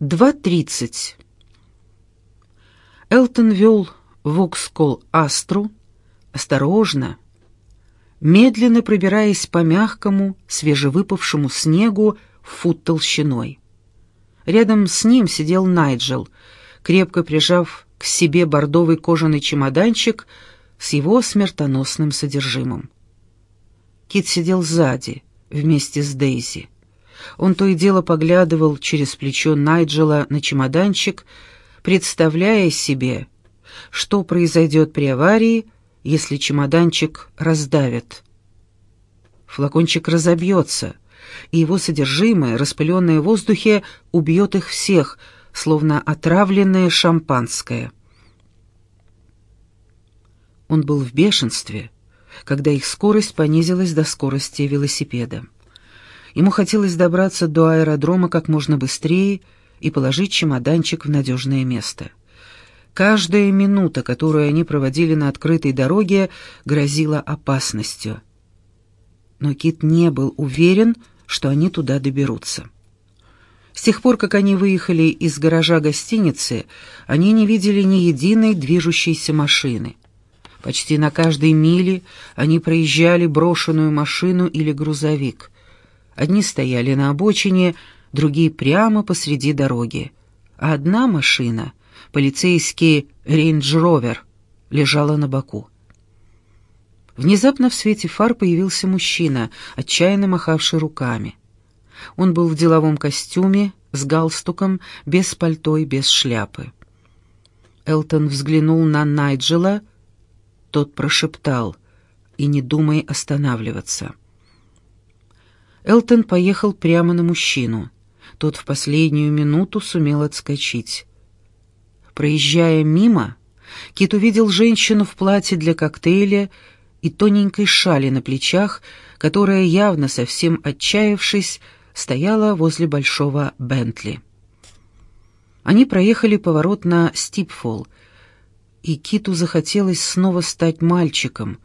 2.30. Элтон вел Вокскол Астру, осторожно, медленно пробираясь по мягкому, свежевыпавшему снегу фут толщиной. Рядом с ним сидел Найджел, крепко прижав к себе бордовый кожаный чемоданчик с его смертоносным содержимым. Кит сидел сзади, вместе с Дейзи. Он то и дело поглядывал через плечо Найджела на чемоданчик, представляя себе, что произойдет при аварии, если чемоданчик раздавит. Флакончик разобьется, и его содержимое, распыленное в воздухе, убьет их всех, словно отравленное шампанское. Он был в бешенстве, когда их скорость понизилась до скорости велосипеда. Ему хотелось добраться до аэродрома как можно быстрее и положить чемоданчик в надежное место. Каждая минута, которую они проводили на открытой дороге, грозила опасностью. Но Кит не был уверен, что они туда доберутся. С тех пор, как они выехали из гаража гостиницы, они не видели ни единой движущейся машины. Почти на каждой миле они проезжали брошенную машину или грузовик. Одни стояли на обочине, другие прямо посреди дороги. А одна машина, полицейский рейндж-ровер, лежала на боку. Внезапно в свете фар появился мужчина, отчаянно махавший руками. Он был в деловом костюме, с галстуком, без пальто и без шляпы. Элтон взглянул на Найджела, тот прошептал «И не думай останавливаться». Элтон поехал прямо на мужчину. Тот в последнюю минуту сумел отскочить. Проезжая мимо, Кит увидел женщину в платье для коктейля и тоненькой шали на плечах, которая, явно совсем отчаявшись, стояла возле большого Бентли. Они проехали поворот на Стипфолл, и Киту захотелось снова стать мальчиком,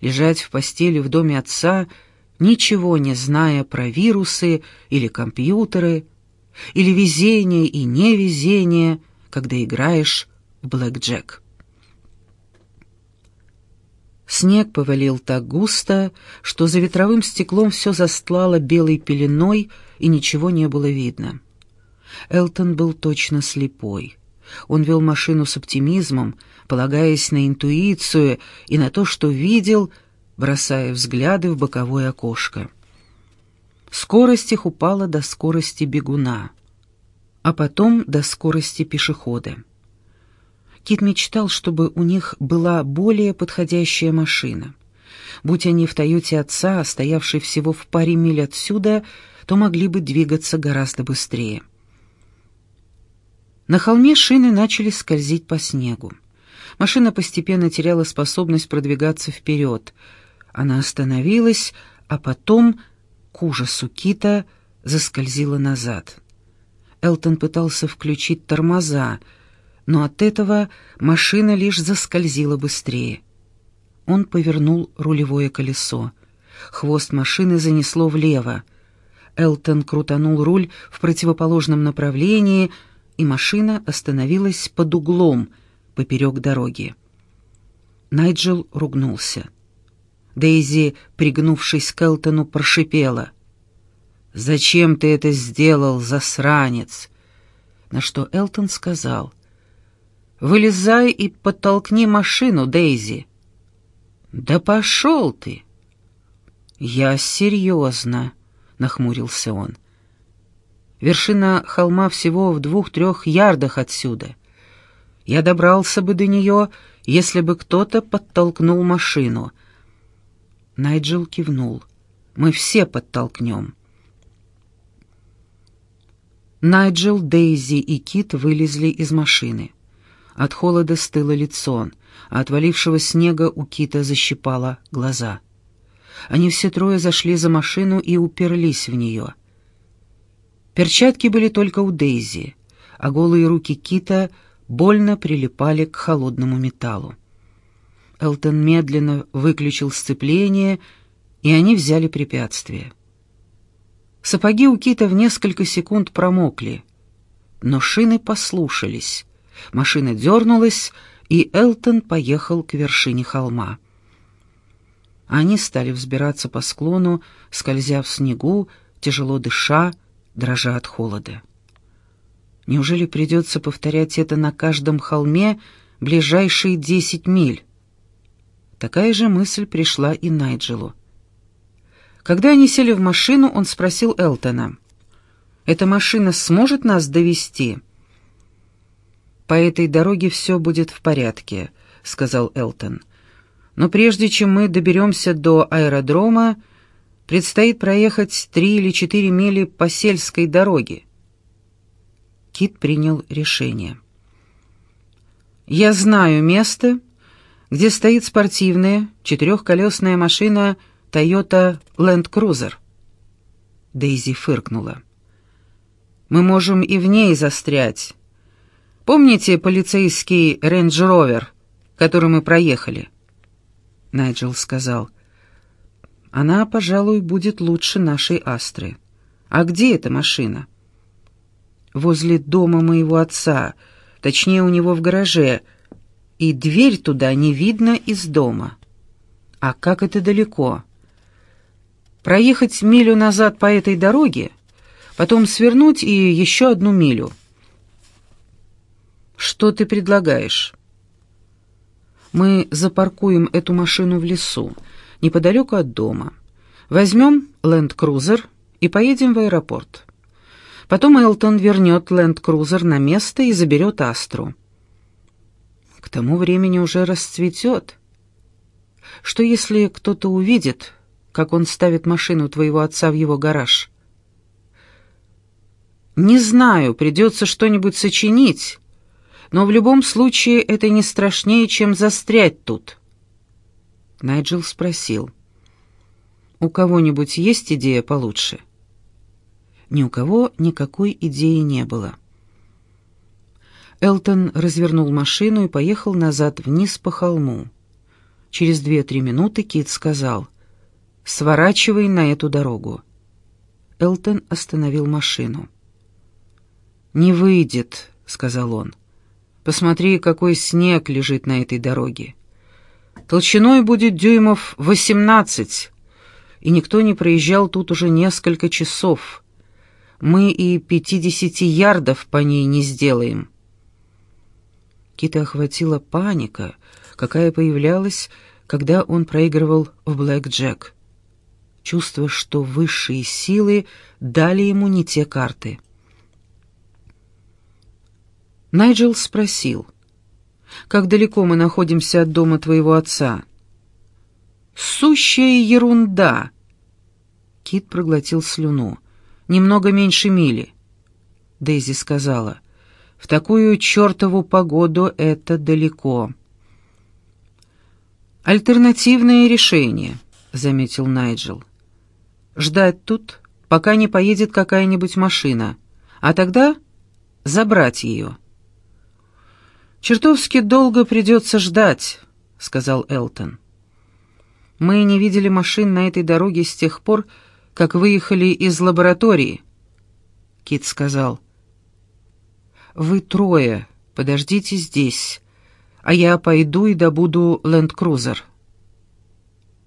лежать в постели в доме отца — ничего не зная про вирусы или компьютеры, или везение и невезение, когда играешь в блэкджек. Снег повалил так густо, что за ветровым стеклом все застлало белой пеленой, и ничего не было видно. Элтон был точно слепой. Он вел машину с оптимизмом, полагаясь на интуицию и на то, что видел — бросая взгляды в боковое окошко. Скорость их упала до скорости бегуна, а потом до скорости пешехода. Кит мечтал, чтобы у них была более подходящая машина. Будь они в «Тойоте» отца, стоявшей всего в паре миль отсюда, то могли бы двигаться гораздо быстрее. На холме шины начали скользить по снегу. Машина постепенно теряла способность продвигаться вперед — она остановилась, а потом, к ужасу Кита, заскользила назад. Элтон пытался включить тормоза, но от этого машина лишь заскользила быстрее. Он повернул рулевое колесо. Хвост машины занесло влево. Элтон крутанул руль в противоположном направлении, и машина остановилась под углом поперек дороги. Найджел ругнулся. Дейзи, пригнувшись к Элтону, прошипела. «Зачем ты это сделал, засранец?» На что Элтон сказал. «Вылезай и подтолкни машину, Дейзи». «Да пошел ты!» «Я серьезно», — нахмурился он. «Вершина холма всего в двух-трех ярдах отсюда. Я добрался бы до нее, если бы кто-то подтолкнул машину, Найджел кивнул. «Мы все подтолкнем». Найджел, Дейзи и Кит вылезли из машины. От холода стыло лицо, а от валившего снега у Кита защипало глаза. Они все трое зашли за машину и уперлись в нее. Перчатки были только у Дейзи, а голые руки Кита больно прилипали к холодному металлу. Элтон медленно выключил сцепление, и они взяли препятствие. Сапоги у Кита в несколько секунд промокли. но шины послушались. Машина дернулась, и Элтон поехал к вершине холма. Они стали взбираться по склону, скользя в снегу, тяжело дыша, дрожа от холода. Неужели придется повторять это на каждом холме ближайшие десять миль? Такая же мысль пришла и Найджелу. Когда они сели в машину, он спросил Элтона, «Эта машина сможет нас довести?» «По этой дороге все будет в порядке», — сказал Элтон. «Но прежде чем мы доберемся до аэродрома, предстоит проехать три или четыре мили по сельской дороге». Кит принял решение. «Я знаю место, где стоит спортивная четырехколесная машина Toyota Land Cruiser». Дейзи фыркнула. «Мы можем и в ней застрять. Помните полицейский Range Rover, который мы проехали?» Найджел сказал. «Она, пожалуй, будет лучше нашей Астры. А где эта машина?» «Возле дома моего отца, точнее, у него в гараже, и дверь туда не видно из дома. А как это далеко?» «Проехать милю назад по этой дороге, потом свернуть и еще одну милю». «Что ты предлагаешь?» «Мы запаркуем эту машину в лесу, неподалеку от дома. Возьмем ленд-крузер и поедем в аэропорт. Потом Элтон вернет ленд-крузер на место и заберет Астру. К тому времени уже расцветет. Что если кто-то увидит, как он ставит машину твоего отца в его гараж?» «Не знаю, придется что-нибудь сочинить» но в любом случае это не страшнее, чем застрять тут. Найджел спросил. «У кого-нибудь есть идея получше?» Ни у кого никакой идеи не было. Элтон развернул машину и поехал назад вниз по холму. Через две-три минуты Кит сказал «Сворачивай на эту дорогу». Элтон остановил машину. «Не выйдет», — сказал он. Посмотри, какой снег лежит на этой дороге. Толщиной будет дюймов восемнадцать, и никто не проезжал тут уже несколько часов. Мы и пятидесяти ярдов по ней не сделаем. Кита охватила паника, какая появлялась, когда он проигрывал в блэк-джек. Чувство, что высшие силы дали ему не те карты — Найджел спросил, «Как далеко мы находимся от дома твоего отца?» «Сущая ерунда!» Кит проглотил слюну. «Немного меньше мили». Дейзи сказала, «В такую чертову погоду это далеко». «Альтернативное решение», — заметил Найджел. «Ждать тут, пока не поедет какая-нибудь машина, а тогда забрать ее». «Чертовски долго придется ждать», — сказал Элтон. «Мы не видели машин на этой дороге с тех пор, как выехали из лаборатории». Кит сказал. «Вы трое, подождите здесь, а я пойду и добуду ленд-крузер».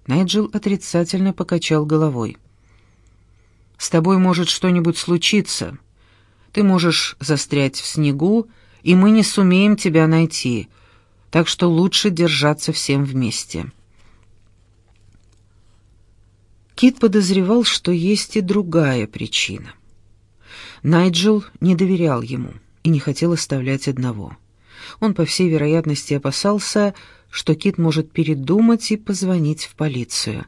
Найджел отрицательно покачал головой. «С тобой может что-нибудь случиться. Ты можешь застрять в снегу, и мы не сумеем тебя найти, так что лучше держаться всем вместе». Кит подозревал, что есть и другая причина. Найджел не доверял ему и не хотел оставлять одного. Он, по всей вероятности, опасался, что Кит может передумать и позвонить в полицию.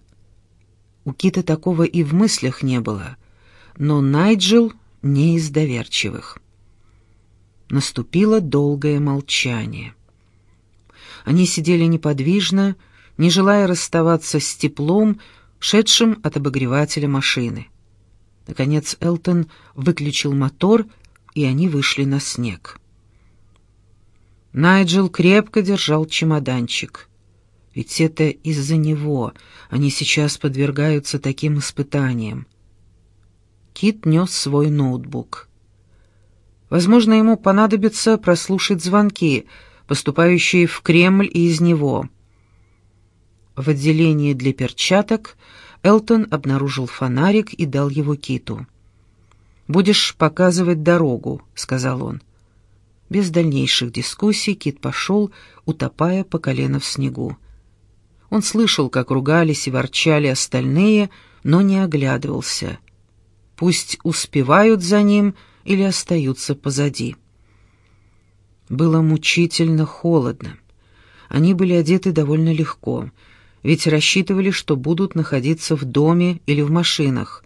У Кита такого и в мыслях не было, но Найджел не из доверчивых. Наступило долгое молчание. Они сидели неподвижно, не желая расставаться с теплом, шедшим от обогревателя машины. Наконец Элтон выключил мотор, и они вышли на снег. Найджел крепко держал чемоданчик. Ведь это из-за него они сейчас подвергаются таким испытаниям. Кит нес свой ноутбук. Возможно, ему понадобится прослушать звонки, поступающие в Кремль и из него. В отделении для перчаток Элтон обнаружил фонарик и дал его Киту. «Будешь показывать дорогу», — сказал он. Без дальнейших дискуссий Кит пошел, утопая по колено в снегу. Он слышал, как ругались и ворчали остальные, но не оглядывался. Пусть успевают за ним или остаются позади. Было мучительно холодно. Они были одеты довольно легко, ведь рассчитывали, что будут находиться в доме или в машинах.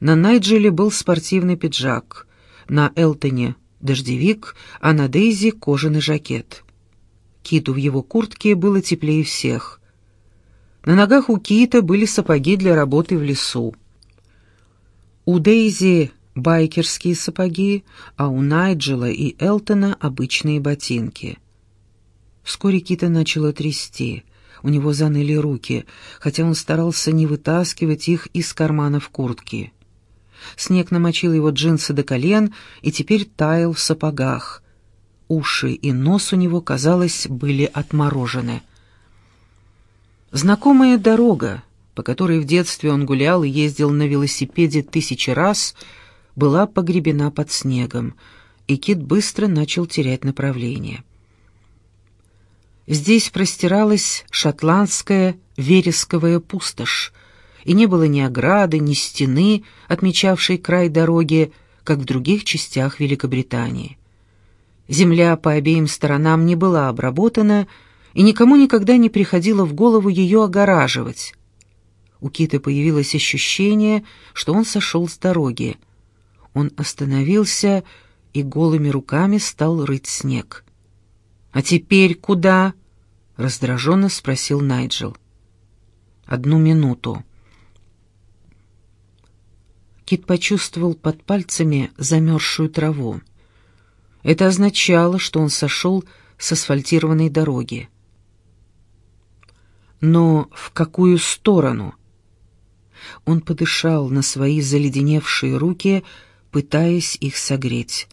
На Найджеле был спортивный пиджак, на Элтоне — дождевик, а на Дейзи — кожаный жакет. Киту в его куртке было теплее всех. На ногах у Кита были сапоги для работы в лесу. У Дейзи байкерские сапоги, а у Найджела и Элтона обычные ботинки. Вскоре Кита начала трясти. У него заныли руки, хотя он старался не вытаскивать их из карманов куртки. Снег намочил его джинсы до колен и теперь таял в сапогах. Уши и нос у него, казалось, были отморожены. Знакомая дорога, по которой в детстве он гулял и ездил на велосипеде тысячи раз, была погребена под снегом, и Кит быстро начал терять направление. Здесь простиралась шотландская вересковая пустошь, и не было ни ограды, ни стены, отмечавшей край дороги, как в других частях Великобритании. Земля по обеим сторонам не была обработана, и никому никогда не приходило в голову ее огораживать. У Кита появилось ощущение, что он сошел с дороги. Он остановился и голыми руками стал рыть снег. «А теперь куда?» — раздраженно спросил Найджел. «Одну минуту». Кит почувствовал под пальцами замерзшую траву. Это означало, что он сошел с асфальтированной дороги. Но в какую сторону? Он подышал на свои заледеневшие руки, пытаясь их согреть.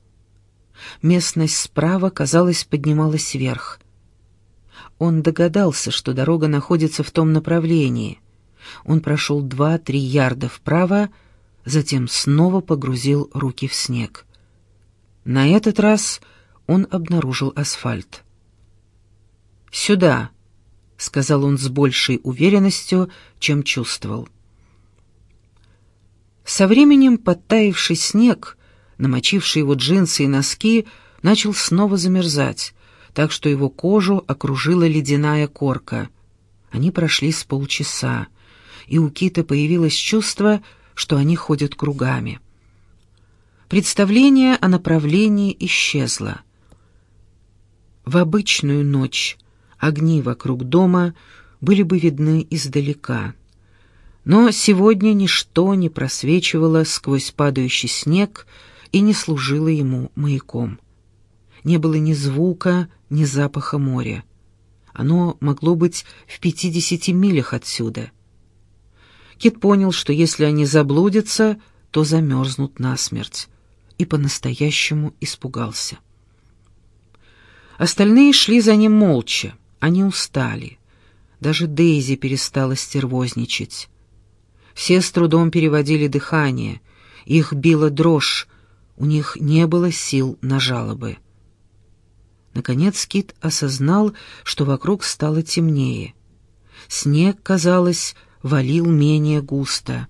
Местность справа, казалось, поднималась вверх. Он догадался, что дорога находится в том направлении. Он прошел два-три ярда вправо, затем снова погрузил руки в снег. На этот раз он обнаружил асфальт. «Сюда», — сказал он с большей уверенностью, чем чувствовал. Со временем подтаивший снег, намочивший его джинсы и носки, начал снова замерзать, так что его кожу окружила ледяная корка. Они прошли с полчаса, и у Кита появилось чувство, что они ходят кругами. Представление о направлении исчезло. В обычную ночь огни вокруг дома были бы видны издалека. Но сегодня ничто не просвечивало сквозь падающий снег и не служило ему маяком. Не было ни звука, ни запаха моря. Оно могло быть в пятидесяти милях отсюда. Кит понял, что если они заблудятся, то замерзнут насмерть, и по-настоящему испугался. Остальные шли за ним молча. Они устали. Даже Дейзи перестала стервозничать. Все с трудом переводили дыхание. Их била дрожь. У них не было сил на жалобы. Наконец Кит осознал, что вокруг стало темнее. Снег, казалось, валил менее густо.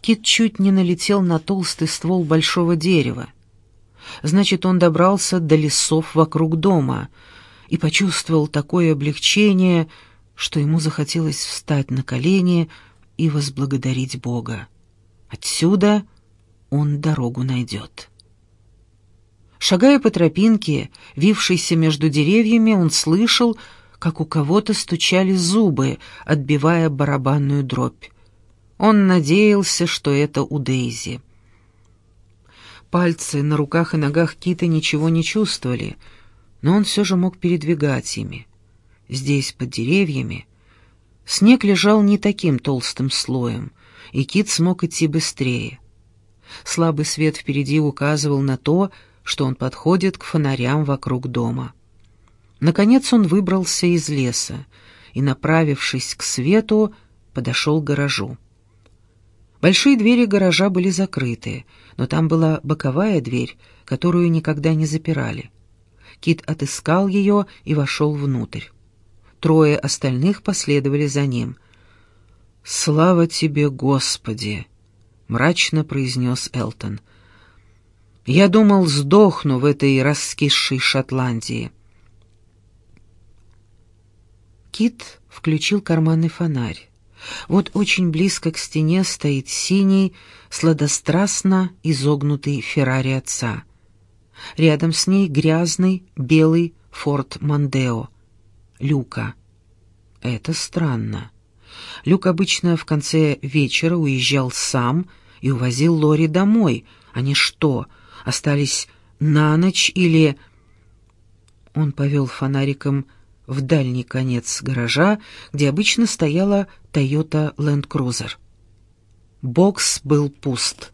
Кит чуть не налетел на толстый ствол большого дерева. Значит, он добрался до лесов вокруг дома — и почувствовал такое облегчение, что ему захотелось встать на колени и возблагодарить Бога. Отсюда он дорогу найдет. Шагая по тропинке, вившейся между деревьями, он слышал, как у кого-то стучали зубы, отбивая барабанную дробь. Он надеялся, что это у Дейзи. Пальцы на руках и ногах Кита ничего не чувствовали — но он все же мог передвигать ими. Здесь, под деревьями, снег лежал не таким толстым слоем, и кит смог идти быстрее. Слабый свет впереди указывал на то, что он подходит к фонарям вокруг дома. Наконец он выбрался из леса и, направившись к свету, подошел к гаражу. Большие двери гаража были закрыты, но там была боковая дверь, которую никогда не запирали. Кит отыскал ее и вошел внутрь. Трое остальных последовали за ним. «Слава тебе, Господи!» — мрачно произнес Элтон. «Я думал, сдохну в этой раскисшей Шотландии». Кит включил карманный фонарь. Вот очень близко к стене стоит синий, сладострастно изогнутый Феррари отца. Рядом с ней грязный белый Форд Мондео. Люка. Это странно. Люк обычно в конце вечера уезжал сам и увозил Лори домой. Они что, остались на ночь или... Он повел фонариком в дальний конец гаража, где обычно стояла Toyota Land Cruiser. Бокс был пуст.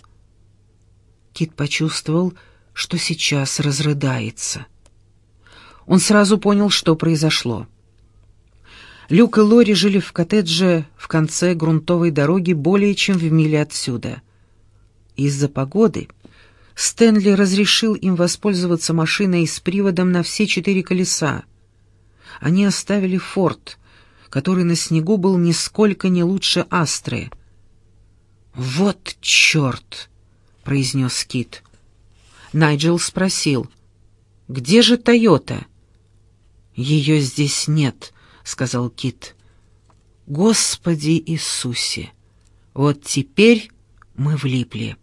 Кит почувствовал, что сейчас разрыдается. Он сразу понял, что произошло. Люк и Лори жили в коттедже в конце грунтовой дороги более чем в миле отсюда. Из-за погоды Стэнли разрешил им воспользоваться машиной с приводом на все четыре колеса — они оставили форт, который на снегу был нисколько не лучше Астры. «Вот черт!» — произнес Кит. Найджел спросил, «Где же Тойота?» «Ее здесь нет», — сказал Кит. «Господи Иисусе! Вот теперь мы влипли».